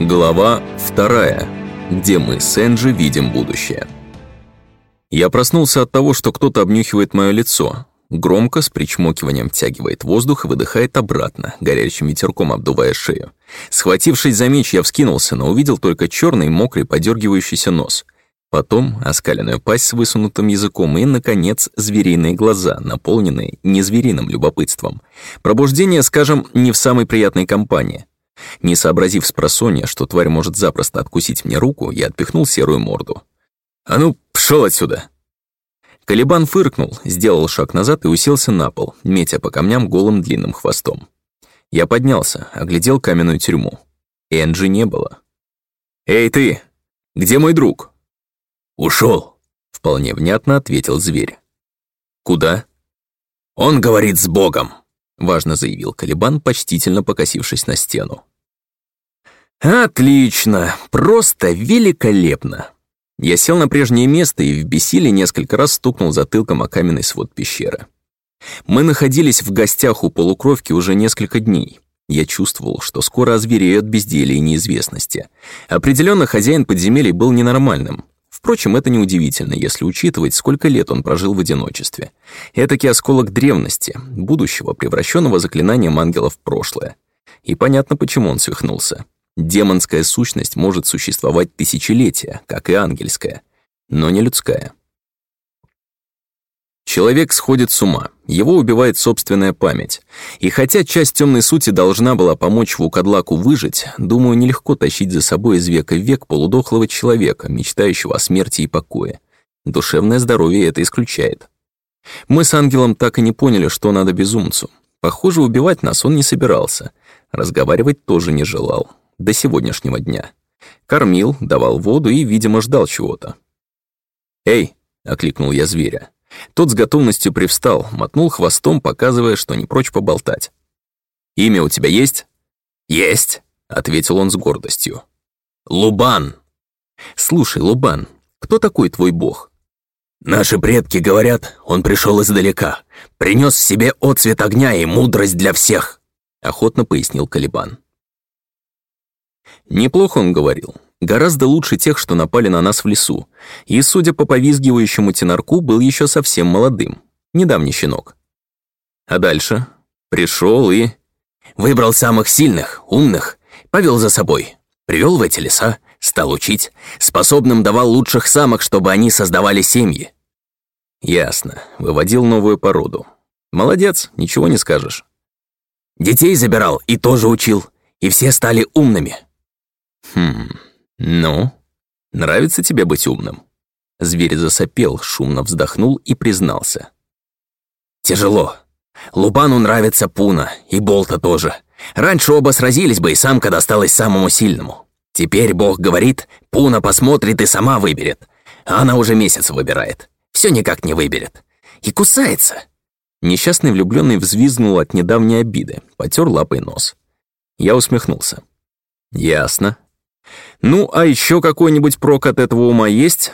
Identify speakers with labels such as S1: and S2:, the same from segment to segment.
S1: Глава вторая, где мы с Энджи видим будущее. Я проснулся от того, что кто-то обнюхивает мое лицо. Громко, с причмокиванием втягивает воздух и выдыхает обратно, горячим ветерком обдувая шею. Схватившись за меч, я вскинулся, но увидел только черный, мокрый, подергивающийся нос. Потом оскаленную пасть с высунутым языком и, наконец, звериные глаза, наполненные незвериным любопытством. Пробуждение, скажем, не в самой приятной компании. Не сообразив с просонья, что тварь может запросто откусить мне руку, я отпихнул серую морду. «А ну, пшел отсюда!» Калибан фыркнул, сделал шаг назад и уселся на пол, метя по камням голым длинным хвостом. Я поднялся, оглядел каменную тюрьму. Энджи не было. «Эй ты! Где мой друг?»
S2: Ушел,
S1: вполне внятно ответил зверь. «Куда?»
S2: «Он говорит с Богом», —
S1: важно заявил Калибан, почтительно покосившись на стену.
S2: «Отлично! Просто великолепно!»
S1: Я сел на прежнее место и в бессилии несколько раз стукнул затылком о каменный свод пещеры. Мы находились в гостях у полукровки уже несколько дней. Я чувствовал, что скоро озверею от безделия и неизвестности. Определенно хозяин подземелий был ненормальным. Впрочем, это неудивительно, если учитывать, сколько лет он прожил в одиночестве. Этакий осколок древности, будущего, превращенного заклинанием ангелов в прошлое. И понятно, почему он свихнулся. Демонская сущность может существовать тысячелетия, как и ангельская, но не людская. Человек сходит с ума, его убивает собственная память. И хотя часть темной сути должна была помочь Вукадлаку выжить, думаю, нелегко тащить за собой из века в век полудохлого человека, мечтающего о смерти и покое. Душевное здоровье это исключает. Мы с ангелом так и не поняли, что надо безумцу. Похоже, убивать нас он не собирался. Разговаривать тоже не желал до сегодняшнего дня. Кормил, давал воду и, видимо, ждал чего-то. «Эй!» — окликнул я зверя. Тот с готовностью привстал, мотнул хвостом, показывая, что не прочь поболтать. «Имя у тебя есть?»
S2: «Есть», —
S1: ответил он с гордостью.
S2: «Лубан».
S1: «Слушай, Лубан, кто такой твой бог?»
S2: «Наши предки говорят, он пришел издалека, принес в себе отцвет огня и мудрость для всех», — охотно пояснил Калибан.
S1: Неплохо он говорил. Гораздо лучше тех, что напали на нас в лесу. И, судя по повизгивающему тенарку, был еще совсем молодым. Недавний щенок. А дальше? Пришел и...
S2: Выбрал самых сильных, умных, повел за собой. Привел в эти леса, стал учить. Способным давал лучших самок, чтобы они создавали семьи.
S1: Ясно. Выводил новую породу. Молодец, ничего не скажешь.
S2: Детей забирал и тоже учил. И все стали умными.
S1: «Хм, ну, нравится тебе быть умным?» Зверь засопел, шумно вздохнул и признался.
S2: «Тяжело. Лубану нравится Пуна, и Болта тоже. Раньше оба сразились бы, и самка досталась самому сильному. Теперь Бог говорит, Пуна посмотрит и сама выберет. Она уже месяц выбирает. Все никак не выберет. И кусается».
S1: Несчастный влюбленный взвизгнул от недавней обиды, потер лапой нос. Я усмехнулся. «Ясно. Ну, а еще какой-нибудь прок от этого ума есть?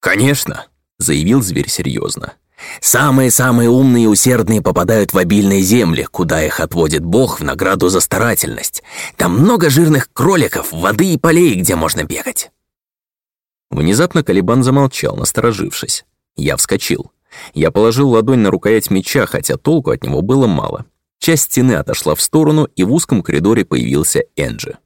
S2: Конечно,
S1: заявил зверь серьезно.
S2: Самые-самые умные и усердные попадают в обильные земли, куда их отводит Бог в награду за старательность. Там много жирных кроликов, воды и полей, где можно бегать.
S1: Внезапно Калибан замолчал, насторожившись. Я вскочил. Я положил ладонь на рукоять меча, хотя толку от него было мало. Часть стены отошла в сторону, и в узком коридоре появился Энджи.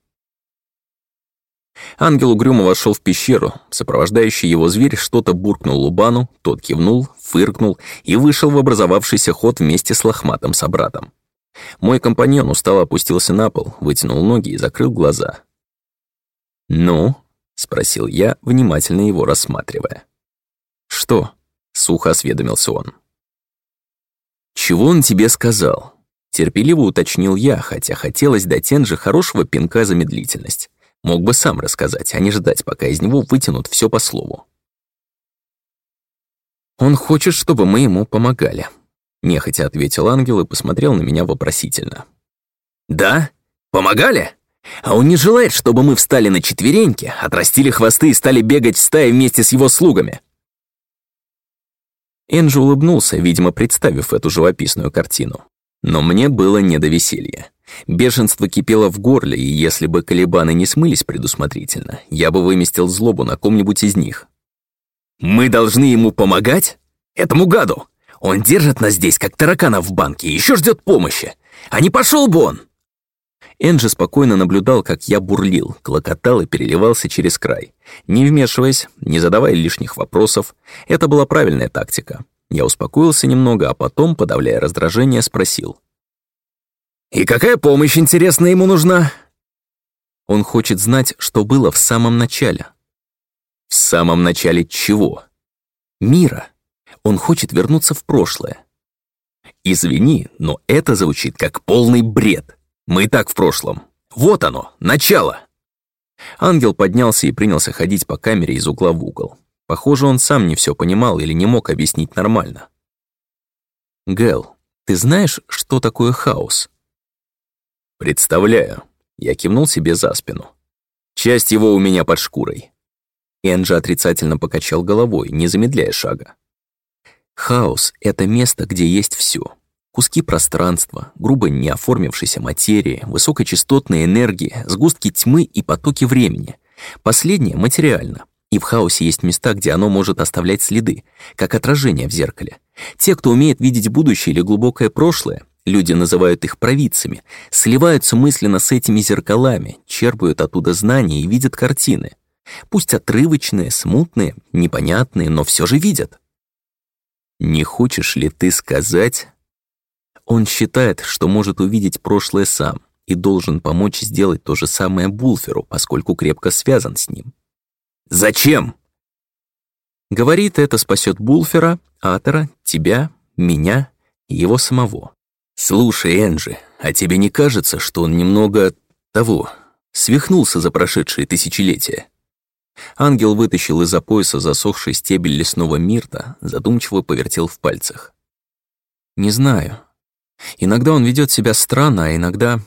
S1: Ангел угрюмо вошел в пещеру. Сопровождающий его зверь что-то буркнул Лубану, тот кивнул, фыркнул и вышел в образовавшийся ход вместе с лохматым собратом. Мой компаньон устало опустился на пол, вытянул ноги и закрыл глаза. «Ну?» — спросил я, внимательно его рассматривая. «Что?» — сухо осведомился он. «Чего он тебе сказал?» Терпеливо уточнил я, хотя хотелось дать Энже хорошего пинка за медлительность. Мог бы сам рассказать, а не ждать, пока из него вытянут все по слову. «Он хочет, чтобы мы ему помогали», — нехотя ответил ангел и посмотрел на меня вопросительно.
S2: «Да? Помогали? А он не желает, чтобы мы встали на четвереньки, отрастили хвосты и стали бегать в стае вместе с его слугами?»
S1: Энджи улыбнулся, видимо, представив эту живописную картину. Но мне было не до веселья. Бешенство кипело в горле, и если бы колебаны не смылись предусмотрительно, я бы выместил злобу на ком-нибудь из них.
S2: «Мы должны ему помогать? Этому гаду! Он держит нас здесь, как таракана в банке, и еще ждет помощи! А не пошел бы он!»
S1: Энджи спокойно наблюдал, как я бурлил, клокотал и переливался через край. Не вмешиваясь, не задавая лишних вопросов, это была правильная тактика. Я успокоился немного, а потом, подавляя раздражение, спросил.
S2: «И какая помощь, интересно, ему нужна?»
S1: Он хочет знать, что было в самом начале. В самом начале чего? Мира. Он хочет вернуться в прошлое. Извини, но это звучит как полный бред. Мы и так в прошлом. Вот оно, начало. Ангел поднялся и принялся ходить по камере из угла в угол. Похоже, он сам не все понимал или не мог объяснить нормально. Гэл, ты знаешь, что такое хаос? Представляю. Я кивнул себе за спину. Часть его у меня под шкурой. Энджи отрицательно покачал головой, не замедляя шага. Хаос — это место, где есть все. Куски пространства, грубо не оформившейся материи, высокочастотные энергии, сгустки тьмы и потоки времени. Последнее материально. И в хаосе есть места, где оно может оставлять следы, как отражение в зеркале. Те, кто умеет видеть будущее или глубокое прошлое, люди называют их провидцами, сливаются мысленно с этими зеркалами, черпают оттуда знания и видят картины. Пусть отрывочные, смутные, непонятные, но все же видят. Не хочешь ли ты сказать, он считает, что может увидеть прошлое сам и должен помочь сделать то же самое Булферу, поскольку крепко связан с ним.
S2: «Зачем?»
S1: Говорит, это спасет Булфера, Атера, тебя, меня и его самого.
S2: «Слушай, Энджи, а тебе не кажется, что он немного того, свихнулся за прошедшие тысячелетия?»
S1: Ангел вытащил из-за пояса засохший стебель лесного мирта, задумчиво повертел в пальцах. «Не знаю. Иногда он ведет себя странно, а иногда...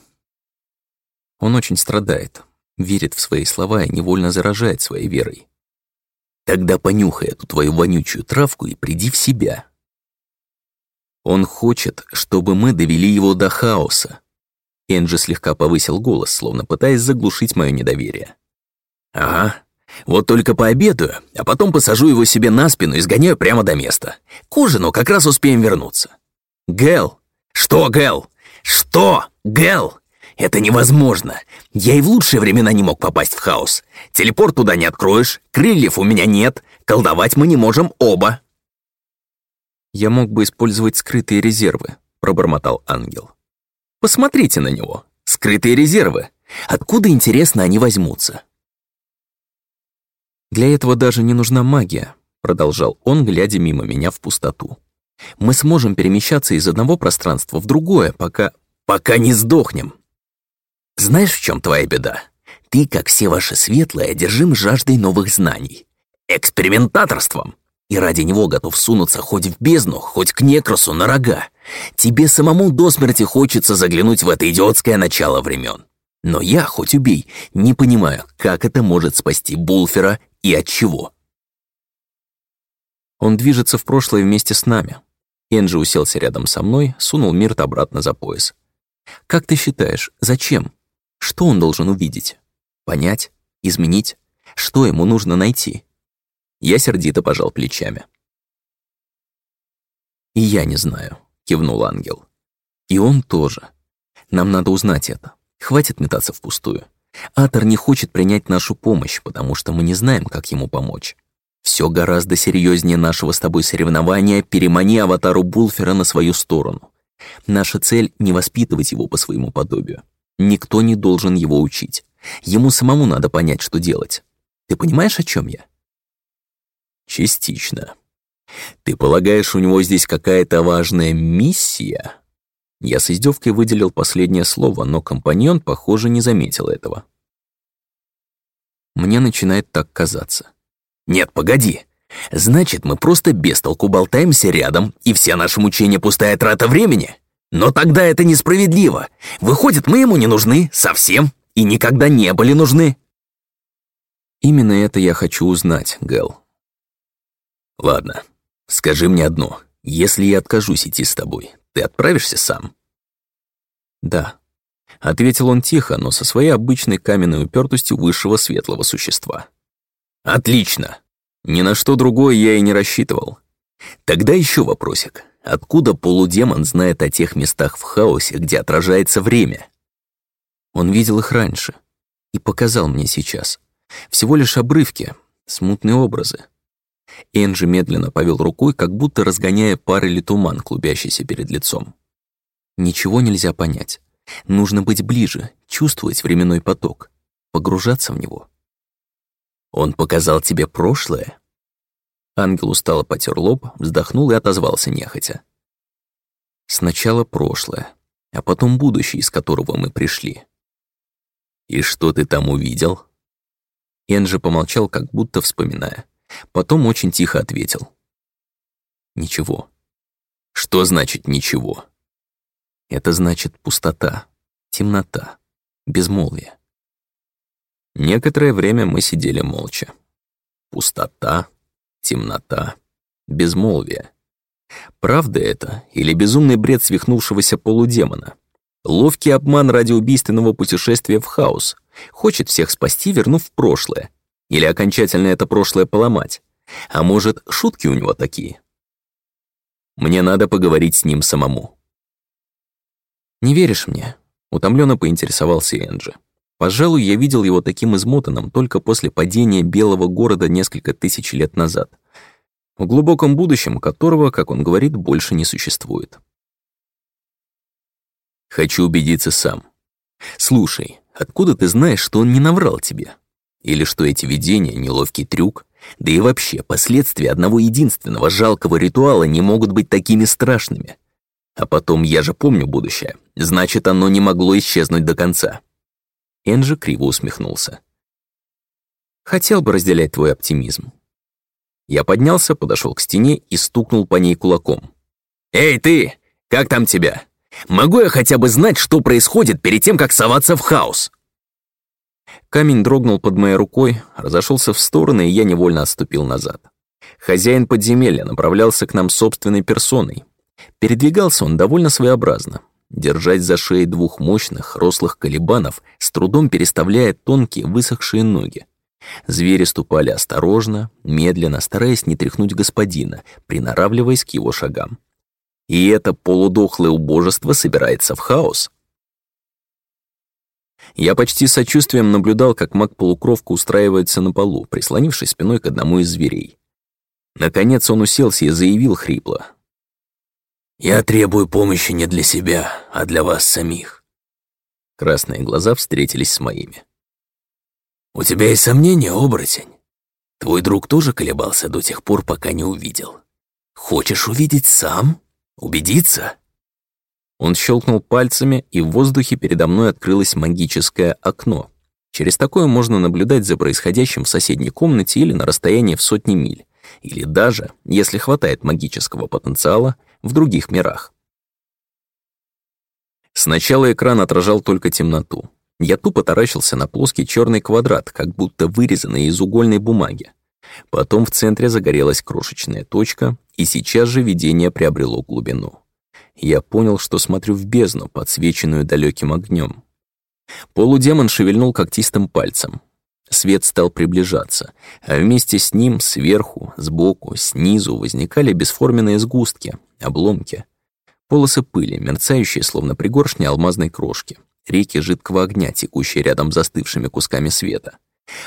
S1: Он очень страдает, верит в свои слова и невольно заражает своей верой.
S2: Тогда понюхай эту твою вонючую травку и приди в себя.
S1: Он хочет, чтобы мы довели его до хаоса. Энджи слегка повысил голос, словно пытаясь заглушить мое недоверие.
S2: «Ага, вот только пообедаю, а потом посажу его себе на спину и сгоняю прямо до места. К ужину как раз успеем вернуться. Гэл, «Что, Гэл? Что, Гэл? Это невозможно. Я и в лучшие времена не мог попасть в хаос. Телепорт туда не откроешь, крыльев у меня нет, колдовать мы не можем оба».
S1: «Я мог бы использовать скрытые резервы», — пробормотал ангел.
S2: «Посмотрите на него. Скрытые резервы. Откуда, интересно, они возьмутся?»
S1: «Для этого даже не нужна магия», — продолжал он, глядя мимо меня в пустоту. Мы сможем перемещаться из одного пространства в другое, пока...
S2: Пока не сдохнем. Знаешь, в чем твоя беда? Ты, как все ваши светлые, одержим жаждой новых знаний. Экспериментаторством. И ради него готов сунуться хоть в бездну, хоть к некросу на рога. Тебе самому до смерти хочется заглянуть в это идиотское начало времен. Но я, хоть убей, не понимаю, как это может спасти Булфера и от чего.
S1: Он движется в прошлое вместе с нами. Энджи уселся рядом со мной, сунул Мирт обратно за пояс. «Как ты считаешь, зачем? Что он должен увидеть? Понять? Изменить? Что ему нужно найти?» Я сердито пожал плечами. «И я не знаю», — кивнул ангел. «И он тоже. Нам надо узнать это. Хватит метаться впустую. Атор не хочет принять нашу помощь, потому что мы не знаем, как ему помочь. Все гораздо серьезнее нашего с тобой соревнования перемани аватару Булфера на свою сторону. Наша цель — не воспитывать его по своему подобию. Никто не должен его учить. Ему самому надо понять, что делать. Ты понимаешь, о чем я?
S2: Частично. Ты полагаешь, у него здесь какая-то важная миссия?
S1: Я с издевкой выделил последнее слово, но компаньон, похоже, не заметил этого. Мне начинает так казаться.
S2: Нет, погоди. Значит, мы просто без толку болтаемся рядом, и все наши мучения пустая трата времени? Но тогда это несправедливо. Выходит, мы ему не нужны совсем и никогда не были нужны.
S1: Именно это я хочу узнать, Гэл.
S2: Ладно, скажи мне одно. Если я откажусь идти с тобой, ты отправишься сам?
S1: Да. — ответил он тихо, но со своей обычной каменной упертостью высшего светлого существа. «Отлично! Ни на что другое я и не рассчитывал. Тогда еще вопросик. Откуда полудемон знает о тех местах в хаосе, где отражается время?» Он видел их раньше и показал мне сейчас. Всего лишь обрывки, смутные образы. Энджи медленно повел рукой, как будто разгоняя пар или туман, клубящийся перед лицом. Ничего нельзя понять. Нужно быть ближе, чувствовать временной поток, погружаться в него. Он показал тебе прошлое? Ангел устало потер лоб, вздохнул и отозвался нехотя. Сначала прошлое, а потом будущее, из которого мы пришли. И что ты там увидел? Энджи помолчал, как будто вспоминая. Потом очень тихо ответил. Ничего. Что значит ничего? Это значит пустота, темнота, безмолвие. Некоторое время мы сидели молча. Пустота, темнота, безмолвие. Правда это или безумный бред свихнувшегося полудемона? Ловкий обман ради убийственного путешествия в хаос. Хочет всех спасти, вернув в прошлое. Или окончательно это прошлое поломать. А может, шутки у него такие? Мне надо поговорить с ним самому. «Не веришь мне?» — утомленно поинтересовался Энджи. Пожалуй, я видел его таким измотанным только после падения Белого города несколько тысяч лет назад, в глубоком будущем которого, как он говорит, больше не существует. «Хочу убедиться сам. Слушай, откуда ты знаешь, что он не наврал тебе? Или что эти видения — неловкий трюк? Да и вообще, последствия одного единственного жалкого ритуала не могут быть такими страшными. А потом, я же помню будущее. Значит, оно не могло исчезнуть до конца. Энджи криво усмехнулся. Хотел бы разделять твой оптимизм. Я поднялся, подошел к стене и стукнул по ней кулаком. «Эй, ты! Как там тебя? Могу я хотя бы знать, что происходит перед тем, как соваться в хаос?» Камень дрогнул под моей рукой, разошелся в стороны, и я невольно отступил назад. Хозяин подземелья направлялся к нам собственной персоной, Передвигался он довольно своеобразно, держась за шеей двух мощных, рослых колебанов, с трудом переставляя тонкие, высохшие ноги. Звери ступали осторожно, медленно, стараясь не тряхнуть господина, приноравливаясь к его шагам. И это полудохлое убожество собирается в хаос. Я почти сочувствием наблюдал, как маг-полукровка устраивается на полу, прислонившись спиной к одному из зверей. Наконец он уселся и заявил хрипло, я требую помощи не для себя, а для вас самих. Красные глаза встретились с моими. У тебя есть сомнения, оборотень? Твой друг тоже колебался до тех пор, пока не увидел. Хочешь увидеть сам? Убедиться? Он щелкнул пальцами, и в воздухе передо мной открылось магическое окно. Через такое можно наблюдать за происходящим в соседней комнате или на расстоянии в сотни миль. Или даже, если хватает магического потенциала, в других мирах. Сначала экран отражал только темноту. Я тупо таращился на плоский черный квадрат, как будто вырезанный из угольной бумаги. Потом в центре загорелась крошечная точка, и сейчас же видение приобрело глубину. Я понял, что смотрю в бездну, подсвеченную далеким огнем. Полудемон шевельнул когтистым пальцем. Свет стал приближаться, а вместе с ним сверху, сбоку, снизу возникали бесформенные сгустки, обломки. Полосы пыли, мерцающие, словно пригоршни алмазной крошки. Реки жидкого огня, текущие рядом застывшими кусками света.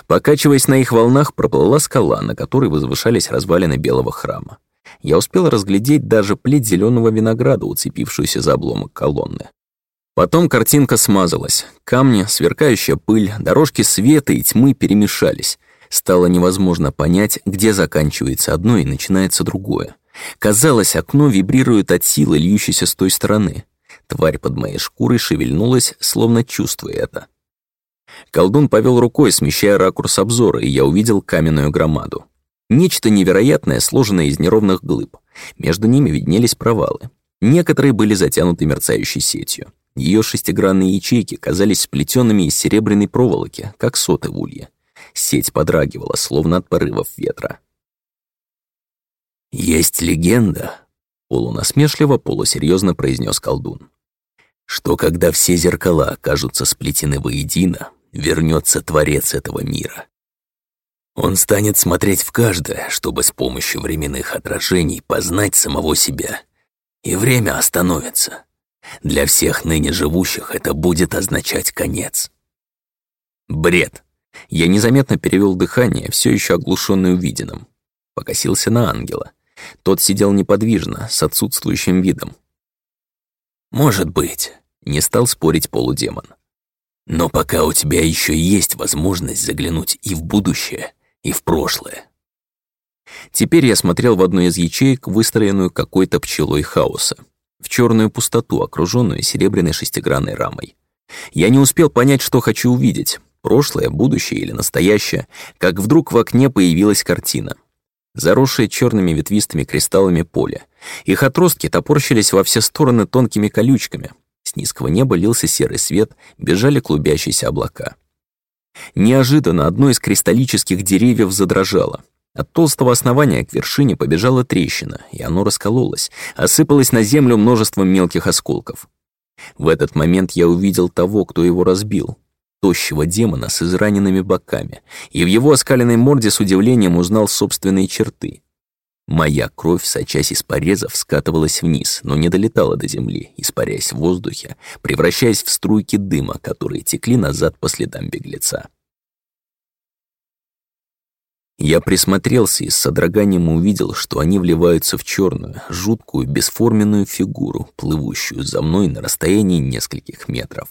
S1: Покачиваясь на их волнах, проплыла скала, на которой возвышались развалины белого храма. Я успел разглядеть даже плеть зеленого винограда, уцепившуюся за обломок колонны. Потом картинка смазалась. Камни, сверкающая пыль, дорожки света и тьмы перемешались. Стало невозможно понять, где заканчивается одно и начинается другое. Казалось, окно вибрирует от силы, льющейся с той стороны. Тварь под моей шкурой шевельнулась, словно чувствуя это. Колдун повел рукой, смещая ракурс обзора, и я увидел каменную громаду. Нечто невероятное, сложенное из неровных глыб. Между ними виднелись провалы. Некоторые были затянуты мерцающей сетью. Ее шестигранные ячейки казались сплетенными из серебряной проволоки, как соты в улье. Сеть подрагивала, словно от порывов ветра. «Есть легенда», — полунасмешливо, полусерьезно произнес колдун,
S2: что когда все зеркала окажутся сплетены воедино, вернется Творец этого мира. Он станет смотреть в каждое, чтобы с помощью временных отражений познать самого себя. И время остановится. Для всех ныне живущих это будет означать конец.
S1: Бред. Я незаметно перевел дыхание, все еще оглушенный увиденным. Покосился на ангела. Тот сидел неподвижно, с отсутствующим видом.
S2: «Может быть», — не стал спорить полудемон. «Но пока у тебя еще есть возможность заглянуть и в будущее, и в прошлое».
S1: Теперь я смотрел в одну из ячеек, выстроенную какой-то пчелой хаоса, в черную пустоту, окруженную серебряной шестигранной рамой. Я не успел понять, что хочу увидеть, прошлое, будущее или настоящее, как вдруг в окне появилась картина — заросшее черными ветвистыми кристаллами поле. Их отростки топорщились во все стороны тонкими колючками. С низкого неба лился серый свет, бежали клубящиеся облака. Неожиданно одно из кристаллических деревьев задрожало. От толстого основания к вершине побежала трещина, и оно раскололось, осыпалось на землю множеством мелких осколков. В этот момент я увидел того, кто его разбил, тощего демона с израненными боками, и в его оскаленной морде с удивлением узнал собственные черты. Моя кровь, сочась из порезов, скатывалась вниз, но не долетала до земли, испаряясь в воздухе, превращаясь в струйки дыма, которые текли назад по следам беглеца. Я присмотрелся и с содроганием увидел, что они вливаются в черную, жуткую, бесформенную фигуру, плывущую за мной на расстоянии нескольких метров.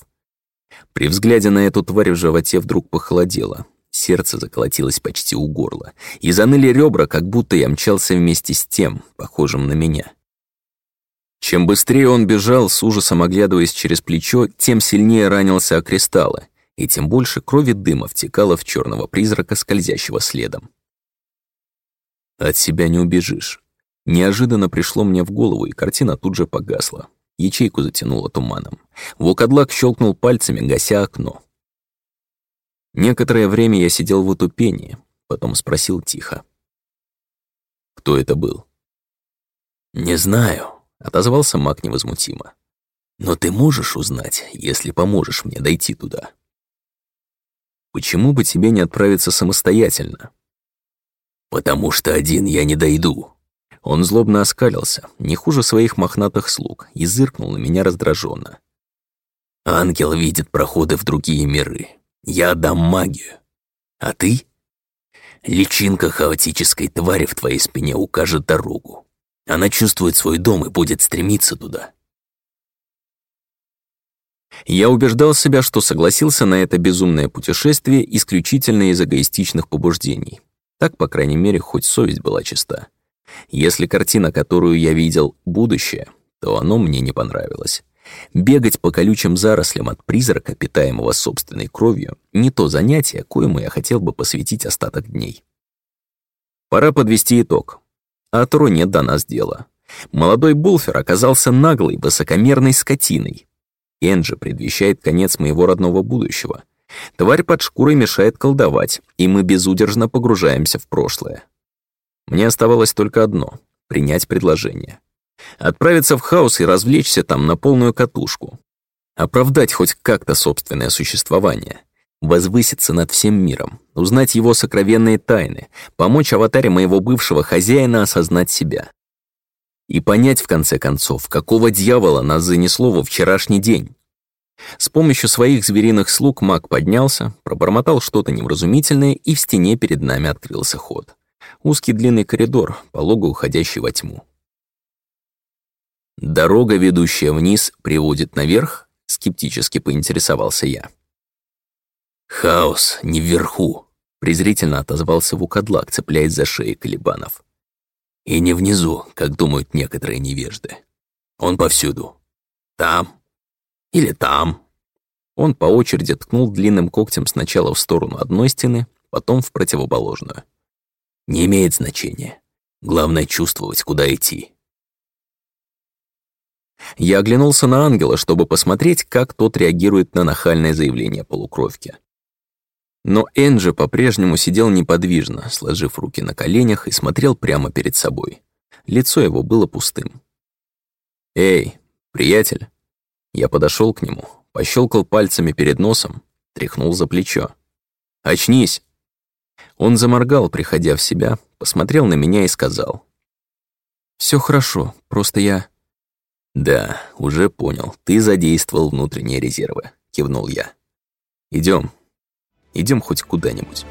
S1: При взгляде на эту тварь в животе вдруг похолодело. Сердце заколотилось почти у горла. И заныли ребра, как будто я мчался вместе с тем, похожим на меня. Чем быстрее он бежал, с ужасом оглядываясь через плечо, тем сильнее ранился о кристаллы, и тем больше крови дыма втекало в черного призрака, скользящего следом. От себя не убежишь. Неожиданно пришло мне в голову, и картина тут же погасла. Ячейку затянуло туманом. Вокадлак щелкнул пальцами, гася окно. Некоторое время я сидел в утупении, потом спросил тихо. «Кто это был?»
S2: «Не знаю», — отозвался маг невозмутимо. «Но ты можешь узнать, если поможешь мне дойти туда?»
S1: «Почему бы тебе не отправиться самостоятельно?»
S2: «Потому что один я не дойду»,
S1: он злобно оскалился, не хуже своих мохнатых слуг, и зыркнул на меня раздраженно.
S2: «Ангел видит проходы в другие миры. Я дам магию. А ты? Личинка хаотической твари в твоей спине укажет дорогу. Она чувствует свой дом и будет стремиться туда».
S1: Я убеждал себя, что согласился на это безумное путешествие исключительно из эгоистичных побуждений. Так, по крайней мере, хоть совесть была чиста. Если картина, которую я видел, будущее, то оно мне не понравилось. Бегать по колючим зарослям от призрака, питаемого собственной кровью, не то занятие, коему я хотел бы посвятить остаток дней. Пора подвести итог. А Тро нет до нас дела. Молодой Булфер оказался наглой, высокомерной скотиной. Энджи предвещает конец моего родного будущего. Тварь под шкурой мешает колдовать, и мы безудержно погружаемся в прошлое. Мне оставалось только одно — принять предложение. Отправиться в хаос и развлечься там на полную катушку. Оправдать хоть как-то собственное существование. Возвыситься над всем миром, узнать его сокровенные тайны, помочь аватаре моего бывшего хозяина осознать себя. И понять, в конце концов, какого дьявола нас занесло во вчерашний день. С помощью своих звериных слуг маг поднялся, пробормотал что-то невразумительное, и в стене перед нами открылся ход узкий длинный коридор, полого уходящий во тьму. «Дорога, ведущая вниз, приводит наверх?» — скептически поинтересовался я.
S2: «Хаос не вверху», — презрительно отозвался Вукадлак, цепляясь за шеи Калибанов. «И не внизу, как думают некоторые невежды. Он повсюду. Там. Или там».
S1: Он по очереди ткнул длинным когтем сначала в сторону одной стены, потом в противоположную.
S2: Не имеет значения. Главное чувствовать, куда идти.
S1: Я оглянулся на ангела, чтобы посмотреть, как тот реагирует на нахальное заявление полукровки. Но Энджи по-прежнему сидел неподвижно, сложив руки на коленях и смотрел прямо перед собой. Лицо его было пустым. «Эй, приятель!» Я подошел к нему, пощелкал пальцами перед носом, тряхнул за плечо. «Очнись!» Он заморгал, приходя в себя, посмотрел на меня и сказал. Все хорошо, просто я...» «Да, уже понял, ты задействовал внутренние резервы», — кивнул я. Идем, идем хоть куда-нибудь».